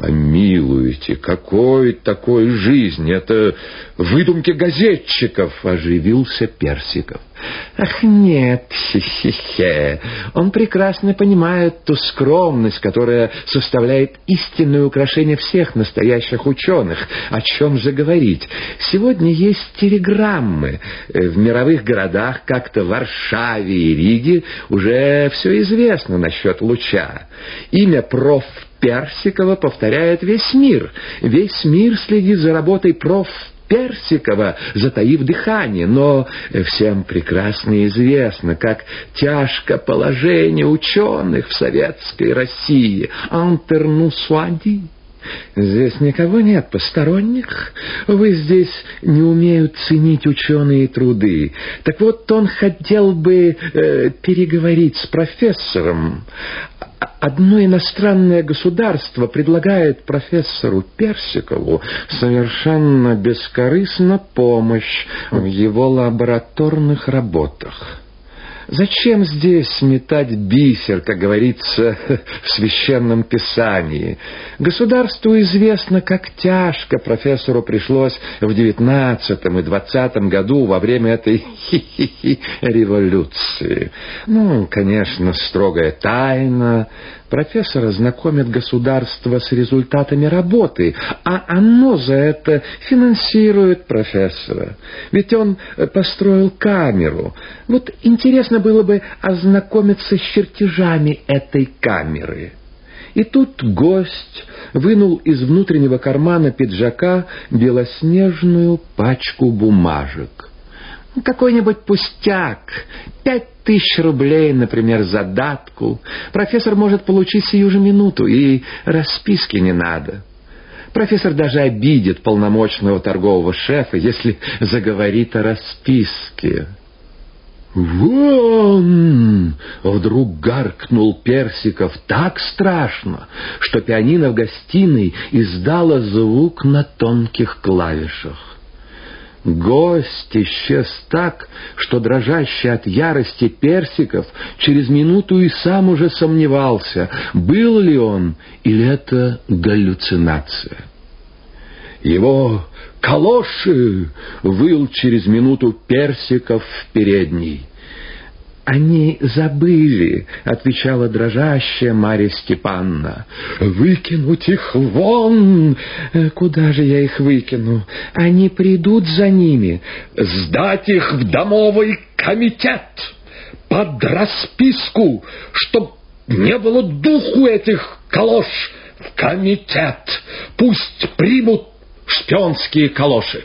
Помилуйте, какой такой жизнь? Это выдумки газетчиков, оживился Персиков. Ах, нет, хе-хе-хе. Он прекрасно понимает ту скромность, которая составляет истинное украшение всех настоящих ученых. О чем же говорить? Сегодня есть телеграммы. В мировых городах, как-то в Варшаве и Риге, уже все известно насчет луча. Имя проф. Персикова повторяет весь мир. Весь мир следит за работой проф. Персикова, затаив дыхание, но всем прекрасно известно, как тяжко положение ученых в советской России. Антернусуади. Здесь никого нет посторонних. Вы здесь не умеют ценить ученые труды. Так вот, он хотел бы э, переговорить с профессором. Одно иностранное государство предлагает профессору Персикову совершенно бескорыстно помощь в его лабораторных работах. Зачем здесь метать бисер, как говорится в священном писании? Государству известно, как тяжко профессору пришлось в девятнадцатом и двадцатом году во время этой хи-хи-хи революции. Ну, конечно, строгая тайна, Профессора знакомит государство с результатами работы, а оно за это финансирует профессора. Ведь он э, построил камеру. Вот интересно было бы ознакомиться с чертежами этой камеры. И тут гость вынул из внутреннего кармана пиджака белоснежную пачку бумажек. Какой-нибудь пустяк, пять тысяч рублей, например, задатку, профессор может получить сию же минуту, и расписки не надо. Профессор даже обидит полномочного торгового шефа, если заговорит о расписке. «Вон!» — вдруг гаркнул Персиков так страшно, что пианино в гостиной издало звук на тонких клавишах. Гость исчез так, что дрожащий от ярости Персиков через минуту и сам уже сомневался, был ли он или это галлюцинация. Его калоши выл через минуту Персиков в передней. «Они забыли», — отвечала дрожащая Марья Степанна. «Выкинуть их вон! Куда же я их выкину? Они придут за ними. Сдать их в домовый комитет под расписку, чтоб не было духу этих калош в комитет. Пусть примут шпионские калоши».